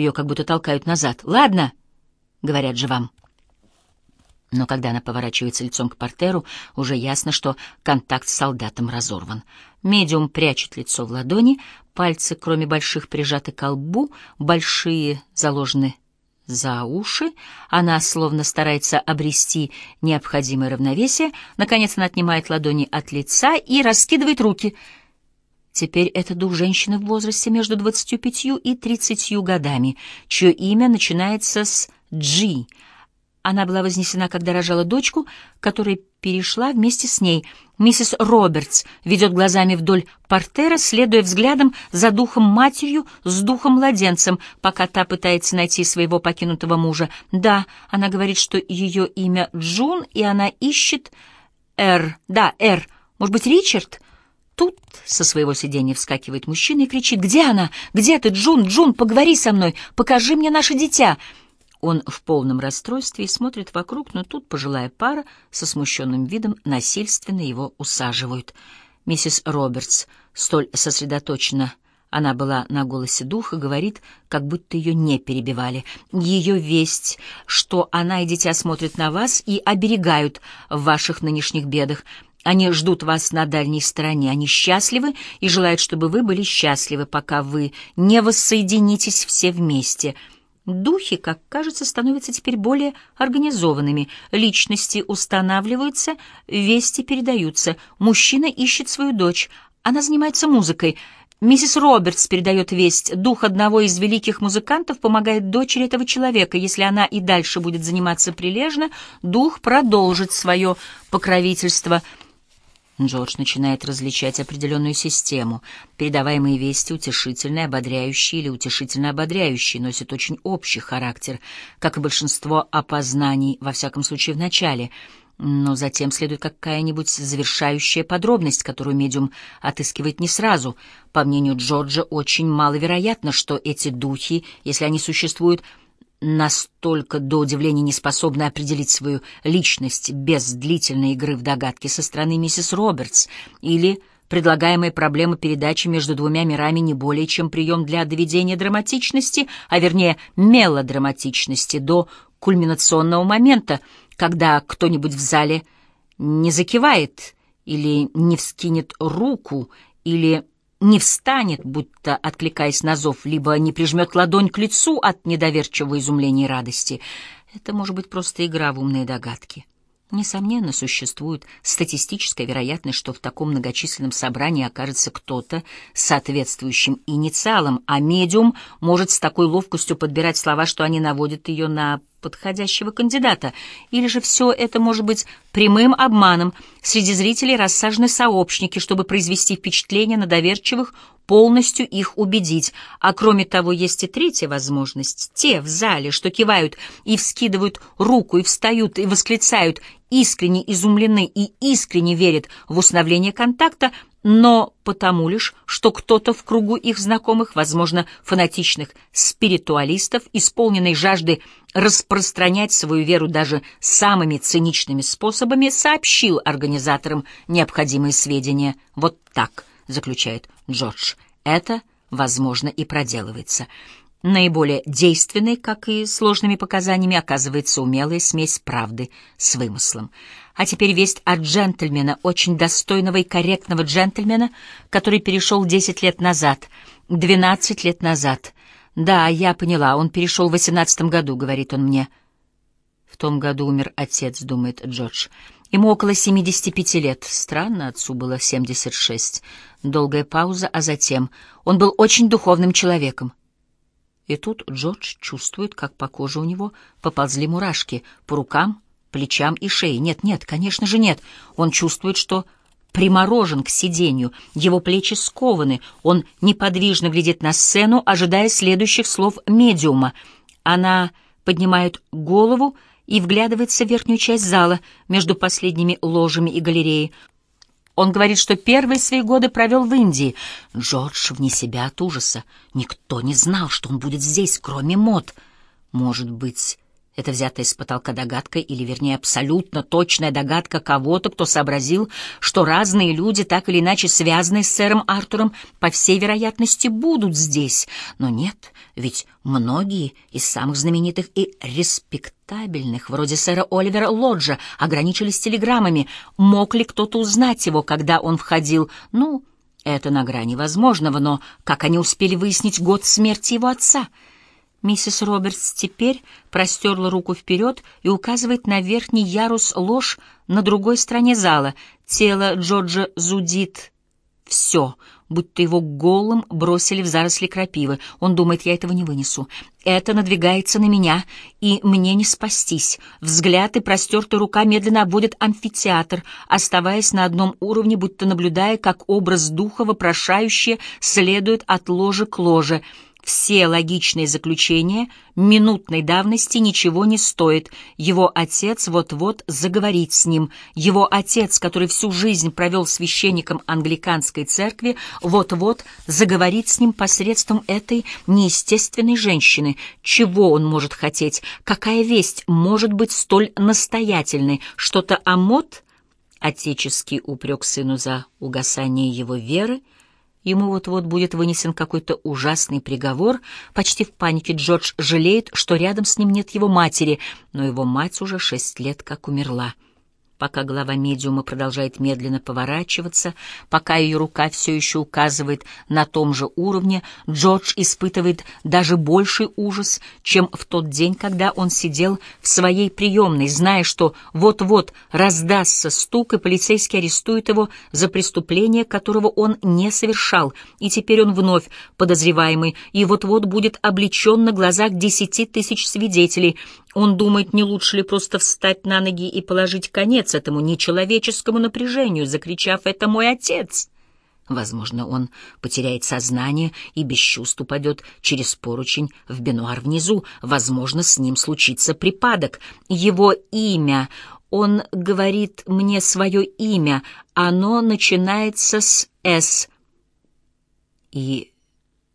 Ее как будто толкают назад. «Ладно», — говорят же вам. Но когда она поворачивается лицом к портеру, уже ясно, что контакт с солдатом разорван. Медиум прячет лицо в ладони, пальцы, кроме больших, прижаты к лбу, большие заложены за уши. Она словно старается обрести необходимое равновесие. Наконец она отнимает ладони от лица и раскидывает руки. Теперь это дух женщины в возрасте между 25 и 30 годами, чье имя начинается с «Джи», она была вознесена, когда рожала дочку, которая перешла вместе с ней. Миссис Робертс ведет глазами вдоль портера, следуя взглядом за духом-матерью с духом-младенцем, пока та пытается найти своего покинутого мужа. Да, она говорит, что ее имя Джун, и она ищет Р. Да, Р. Может быть, Ричард? Тут со своего сиденья вскакивает мужчина и кричит. «Где она? Где ты, Джун? Джун, поговори со мной! Покажи мне наше дитя!» Он в полном расстройстве и смотрит вокруг, но тут пожилая пара со смущенным видом насильственно его усаживают. Миссис Робертс столь сосредоточена, она была на голосе духа, говорит, как будто ее не перебивали. Ее весть, что она и дитя смотрят на вас и оберегают в ваших нынешних бедах. Они ждут вас на дальней стороне, они счастливы и желают, чтобы вы были счастливы, пока вы не воссоединитесь все вместе — Духи, как кажется, становятся теперь более организованными. Личности устанавливаются, вести передаются. Мужчина ищет свою дочь. Она занимается музыкой. Миссис Робертс передает весть. Дух одного из великих музыкантов помогает дочери этого человека. Если она и дальше будет заниматься прилежно, дух продолжит свое покровительство — Джордж начинает различать определенную систему. Передаваемые вести утешительные, ободряющие или утешительно-ободряющие носят очень общий характер, как и большинство опознаний, во всяком случае в начале. Но затем следует какая-нибудь завершающая подробность, которую медиум отыскивает не сразу. По мнению Джорджа, очень маловероятно, что эти духи, если они существуют, настолько до удивления не способны определить свою личность без длительной игры в догадки со стороны миссис Робертс или предлагаемая проблема передачи между двумя мирами не более чем прием для доведения драматичности, а вернее мелодраматичности до кульминационного момента, когда кто-нибудь в зале не закивает или не вскинет руку или не встанет, будто откликаясь на зов, либо не прижмет ладонь к лицу от недоверчивого изумления и радости. Это может быть просто игра в умные догадки. Несомненно, существует статистическая вероятность, что в таком многочисленном собрании окажется кто-то с соответствующим инициалом, а медиум может с такой ловкостью подбирать слова, что они наводят ее на подходящего кандидата. Или же все это может быть прямым обманом. Среди зрителей рассажены сообщники, чтобы произвести впечатление на доверчивых, полностью их убедить. А кроме того, есть и третья возможность. Те в зале, что кивают и вскидывают руку, и встают, и восклицают, искренне изумлены и искренне верят в установление контакта, но потому лишь, что кто-то в кругу их знакомых, возможно, фанатичных спиритуалистов, исполненный жажды распространять свою веру даже самыми циничными способами, сообщил организаторам необходимые сведения. Вот так, заключает Джордж, это, возможно, и проделывается. Наиболее действенной, как и сложными показаниями, оказывается умелая смесь правды с вымыслом. А теперь весть от джентльмена, очень достойного и корректного джентльмена, который перешел десять лет назад, двенадцать лет назад. Да, я поняла, он перешел в восемнадцатом году, говорит он мне. В том году умер отец, думает Джордж. Ему около семидесяти пяти лет. Странно, отцу было семьдесят шесть. Долгая пауза, а затем... Он был очень духовным человеком. И тут Джордж чувствует, как по коже у него поползли мурашки, по рукам, плечам и шее. Нет, нет, конечно же нет. Он чувствует, что приморожен к сиденью, его плечи скованы, он неподвижно глядит на сцену, ожидая следующих слов медиума. Она поднимает голову и вглядывается в верхнюю часть зала между последними ложами и галереей. Он говорит, что первые свои годы провел в Индии. Джордж вне себя от ужаса. Никто не знал, что он будет здесь, кроме мод. Может быть, Это взятая с потолка догадка, или, вернее, абсолютно точная догадка кого-то, кто сообразил, что разные люди, так или иначе связанные с сэром Артуром, по всей вероятности, будут здесь. Но нет, ведь многие из самых знаменитых и респектабельных, вроде сэра Оливера Лоджа, ограничились телеграммами. Мог ли кто-то узнать его, когда он входил? Ну, это на грани возможного, но как они успели выяснить год смерти его отца — Миссис Робертс теперь простерла руку вперед и указывает на верхний ярус ложь на другой стороне зала. Тело Джорджа зудит. Все, будто его голым бросили в заросли крапивы. Он думает, я этого не вынесу. Это надвигается на меня, и мне не спастись. Взгляд и простертая рука медленно обводят амфитеатр, оставаясь на одном уровне, будто наблюдая, как образ духа вопрошающее следует от ложи к ложе — все логичные заключения минутной давности ничего не стоят. Его отец вот-вот заговорит с ним. Его отец, который всю жизнь провел священником англиканской церкви, вот-вот заговорит с ним посредством этой неестественной женщины. Чего он может хотеть? Какая весть может быть столь настоятельной? Что-то о мод? Отеческий упрек сыну за угасание его веры — Ему вот-вот будет вынесен какой-то ужасный приговор. Почти в панике Джордж жалеет, что рядом с ним нет его матери, но его мать уже шесть лет как умерла пока голова медиума продолжает медленно поворачиваться, пока ее рука все еще указывает на том же уровне, Джордж испытывает даже больший ужас, чем в тот день, когда он сидел в своей приемной, зная, что вот-вот раздастся стук, и полицейский арестует его за преступление, которого он не совершал, и теперь он вновь подозреваемый, и вот-вот будет обличен на глазах десяти тысяч свидетелей, он думает, не лучше ли просто встать на ноги и положить конец этому нечеловеческому напряжению, закричав «Это мой отец!» Возможно, он потеряет сознание и без чувств упадет через поручень в бенуар внизу. Возможно, с ним случится припадок. Его имя... Он говорит мне свое имя. Оно начинается с «С». И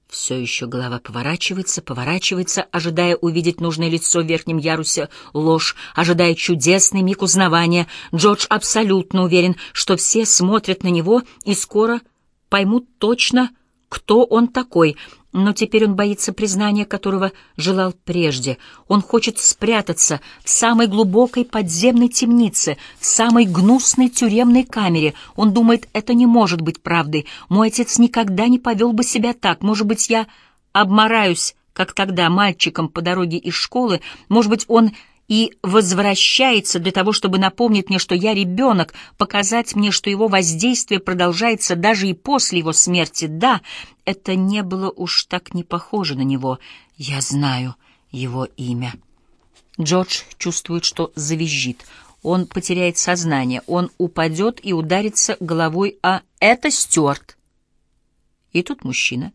все еще голова поворачивается, поворачивается, ожидая увидеть нужное лицо в верхнем ярусе ложь, ожидая чудесный миг узнавания. Джордж абсолютно уверен, что все смотрят на него и скоро поймут точно, кто он такой — но теперь он боится признания, которого желал прежде. Он хочет спрятаться в самой глубокой подземной темнице, в самой гнусной тюремной камере. Он думает, это не может быть правдой. Мой отец никогда не повел бы себя так. Может быть, я обмораюсь, как тогда, мальчиком по дороге из школы. Может быть, он и возвращается для того, чтобы напомнить мне, что я ребенок, показать мне, что его воздействие продолжается даже и после его смерти. Да, это не было уж так не похоже на него. Я знаю его имя. Джордж чувствует, что завизжит. Он потеряет сознание, он упадет и ударится головой о «это Стюарт». И тут мужчина,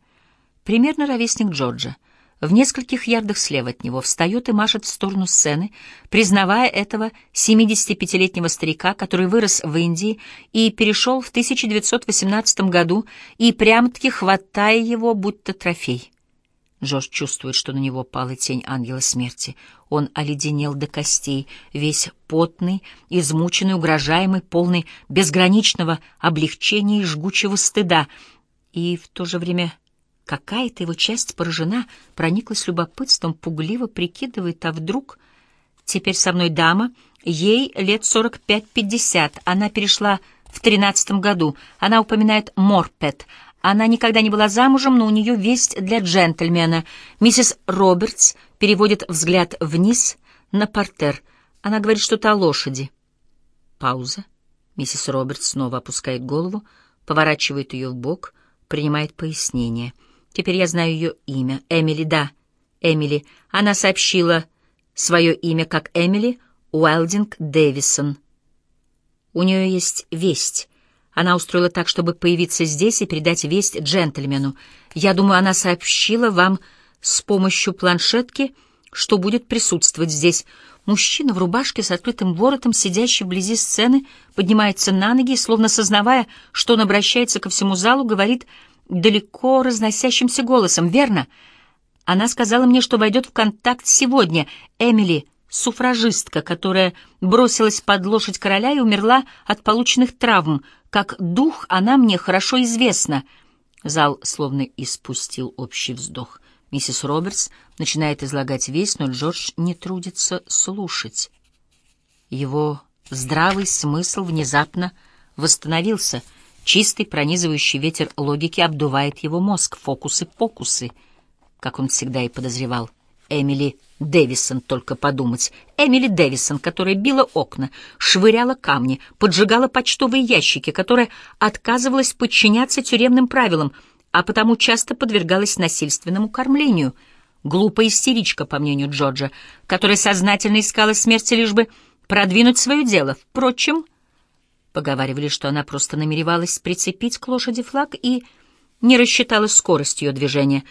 примерно ровесник Джорджа, в нескольких ярдах слева от него встает и машет в сторону сцены, признавая этого 75-летнего старика, который вырос в Индии и перешел в 1918 году, и прям-таки хватая его, будто трофей. Джордж чувствует, что на него пала тень ангела смерти. Он оледенел до костей, весь потный, измученный, угрожаемый, полный безграничного облегчения и жгучего стыда, и в то же время Какая-то его часть поражена, прониклась любопытством, пугливо прикидывает, а вдруг... Теперь со мной дама, ей лет сорок пять-пятьдесят, она перешла в тринадцатом году, она упоминает Морпет, она никогда не была замужем, но у нее весть для джентльмена. Миссис Робертс переводит взгляд вниз на портер. Она говорит что-то о лошади. Пауза. Миссис Робертс снова опускает голову, поворачивает ее в бок, принимает пояснение — Теперь я знаю ее имя. Эмили, да, Эмили. Она сообщила свое имя как Эмили Уэлдинг Дэвисон. У нее есть весть. Она устроила так, чтобы появиться здесь и передать весть джентльмену. Я думаю, она сообщила вам с помощью планшетки, что будет присутствовать здесь. Мужчина в рубашке с открытым воротом, сидящий вблизи сцены, поднимается на ноги словно сознавая, что он обращается ко всему залу, говорит далеко разносящимся голосом, верно? Она сказала мне, что войдет в контакт сегодня. Эмили, суфражистка, которая бросилась под лошадь короля и умерла от полученных травм. Как дух она мне хорошо известна. Зал словно испустил общий вздох. Миссис Робертс начинает излагать весь, но Джордж не трудится слушать. Его здравый смысл внезапно восстановился. Чистый пронизывающий ветер логики обдувает его мозг. Фокусы-покусы, как он всегда и подозревал. Эмили Дэвисон, только подумать. Эмили Дэвисон, которая била окна, швыряла камни, поджигала почтовые ящики, которая отказывалась подчиняться тюремным правилам, а потому часто подвергалась насильственному кормлению. Глупая истеричка, по мнению Джорджа, которая сознательно искала смерти лишь бы продвинуть свое дело. Впрочем, поговаривали, что она просто намеревалась прицепить к лошади флаг и не рассчитала скорость ее движения.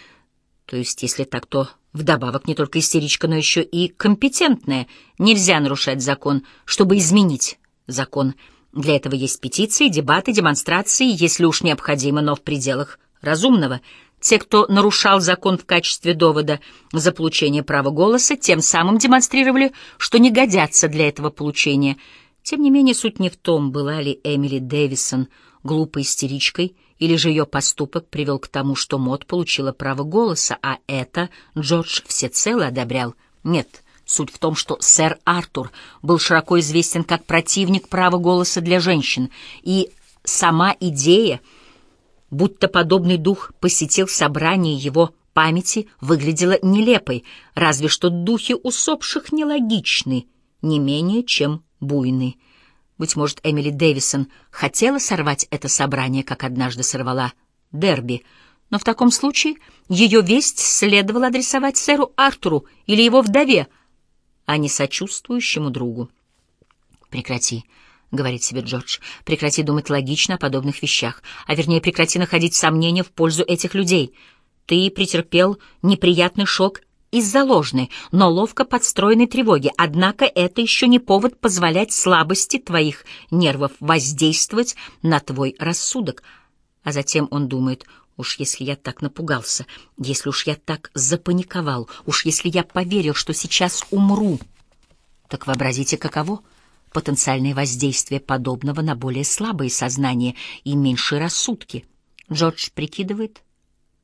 То есть, если так, то вдобавок не только истеричка, но еще и компетентная. Нельзя нарушать закон, чтобы изменить закон. Для этого есть петиции, дебаты, демонстрации, если уж необходимо, но в пределах разумного — те, кто нарушал закон в качестве довода за получение права голоса, тем самым демонстрировали, что не годятся для этого получения. Тем не менее, суть не в том, была ли Эмили Дэвисон глупой истеричкой, или же ее поступок привел к тому, что Мод получила право голоса, а это Джордж всецело одобрял. Нет, суть в том, что сэр Артур был широко известен как противник права голоса для женщин, и сама идея — будто подобный дух посетил собрание его памяти, выглядела нелепой, разве что духи усопших нелогичны, не менее чем буйны. Быть может, Эмили Дэвисон хотела сорвать это собрание, как однажды сорвала Дерби, но в таком случае ее весть следовало адресовать сэру Артуру или его вдове, а не сочувствующему другу. «Прекрати», — говорит себе Джордж. «Прекрати думать логично о подобных вещах, а вернее прекрати находить сомнения в пользу этих людей. Ты претерпел неприятный шок из-за ложной, но ловко подстроенной тревоги, однако это еще не повод позволять слабости твоих нервов воздействовать на твой рассудок». А затем он думает, уж если я так напугался, если уж я так запаниковал, уж если я поверил, что сейчас умру, так вообразите, каково — потенциальное воздействие подобного на более слабые сознания и меньшие рассудки. Джордж прикидывает,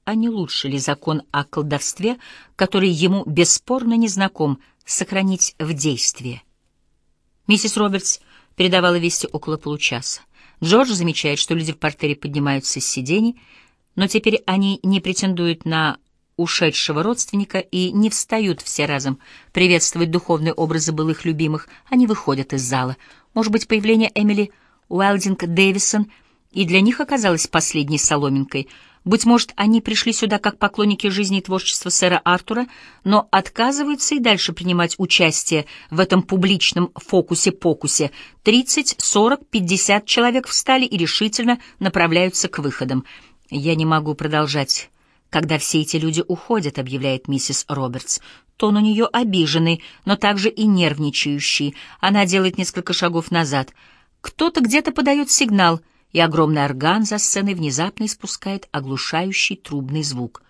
а не лучше ли закон о колдовстве, который ему бесспорно не знаком, сохранить в действии. Миссис Робертс передавала вести около получаса. Джордж замечает, что люди в портере поднимаются с сидений, но теперь они не претендуют на ушедшего родственника и не встают все разом приветствовать духовные образы былых любимых, они выходят из зала. Может быть, появление Эмили Уэлдинг Дэвисон и для них оказалось последней соломинкой. Быть может, они пришли сюда как поклонники жизни и творчества сэра Артура, но отказываются и дальше принимать участие в этом публичном фокусе-покусе. Тридцать, сорок, пятьдесят человек встали и решительно направляются к выходам. Я не могу продолжать когда все эти люди уходят, объявляет миссис Робертс. Тон у нее обиженный, но также и нервничающий. Она делает несколько шагов назад. Кто-то где-то подает сигнал, и огромный орган за сценой внезапно испускает оглушающий трубный звук.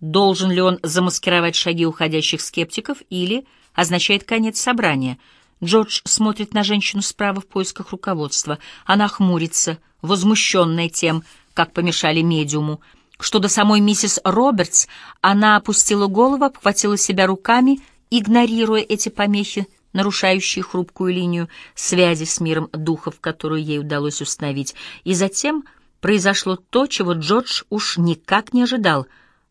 Должен ли он замаскировать шаги уходящих скептиков или означает конец собрания? Джордж смотрит на женщину справа в поисках руководства. Она хмурится, возмущенная тем, как помешали медиуму что до самой миссис Робертс она опустила голову, обхватила себя руками, игнорируя эти помехи, нарушающие хрупкую линию связи с миром духов, которую ей удалось установить. И затем произошло то, чего Джордж уж никак не ожидал.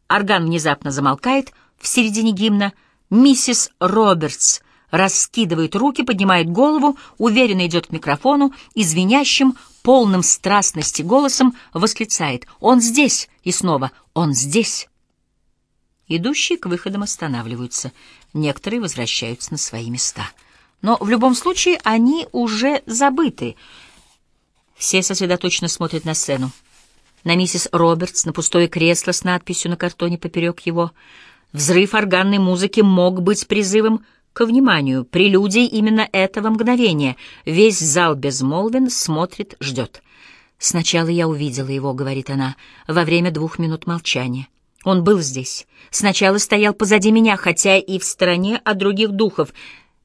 Орган внезапно замолкает в середине гимна. Миссис Робертс раскидывает руки, поднимает голову, уверенно идет к микрофону и звенящим, полным страстности голосом восклицает «Он здесь!» и снова «Он здесь!». Идущие к выходам останавливаются, некоторые возвращаются на свои места. Но в любом случае они уже забыты. Все сосредоточенно смотрят на сцену. На миссис Робертс, на пустое кресло с надписью на картоне поперек его. Взрыв органной музыки мог быть призывом к вниманию, прелюдией именно этого мгновения. Весь зал безмолвен, смотрит, ждет. «Сначала я увидела его», — говорит она, — «во время двух минут молчания. Он был здесь. Сначала стоял позади меня, хотя и в стороне от других духов.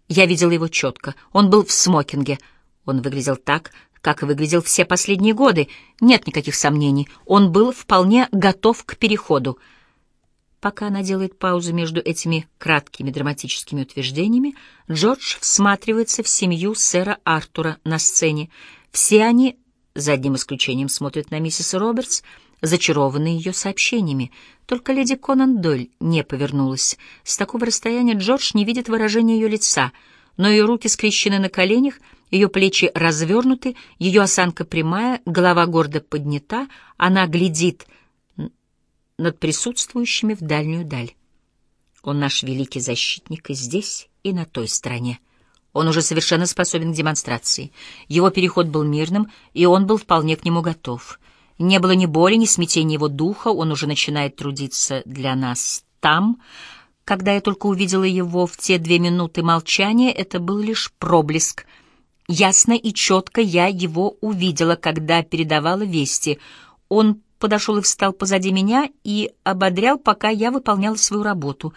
Я видела его четко. Он был в смокинге. Он выглядел так, как выглядел все последние годы. Нет никаких сомнений. Он был вполне готов к переходу. Пока она делает паузу между этими краткими драматическими утверждениями, Джордж всматривается в семью сэра Артура на сцене. Все они, за одним исключением, смотрят на миссис Робертс, зачарованные ее сообщениями. Только леди Конан Дойль не повернулась. С такого расстояния Джордж не видит выражения ее лица, но ее руки скрещены на коленях, ее плечи развернуты, ее осанка прямая, голова гордо поднята, она глядит над присутствующими в дальнюю даль. Он наш великий защитник и здесь, и на той стороне. Он уже совершенно способен к демонстрации. Его переход был мирным, и он был вполне к нему готов. Не было ни боли, ни смятения его духа, он уже начинает трудиться для нас там. Когда я только увидела его в те две минуты молчания, это был лишь проблеск. Ясно и четко я его увидела, когда передавала вести. Он подошел и встал позади меня и ободрял, пока я выполняла свою работу.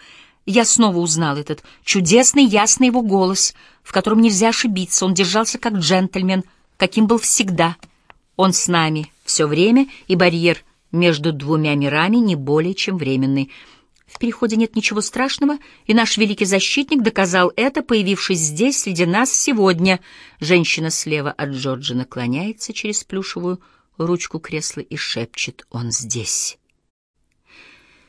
Я снова узнал этот чудесный, ясный его голос, в котором нельзя ошибиться. Он держался как джентльмен, каким был всегда. Он с нами все время, и барьер между двумя мирами не более чем временный. В переходе нет ничего страшного, и наш великий защитник доказал это, появившись здесь, среди нас сегодня. Женщина слева от Джорджа наклоняется через плюшевую ручку кресла и шепчет «Он здесь».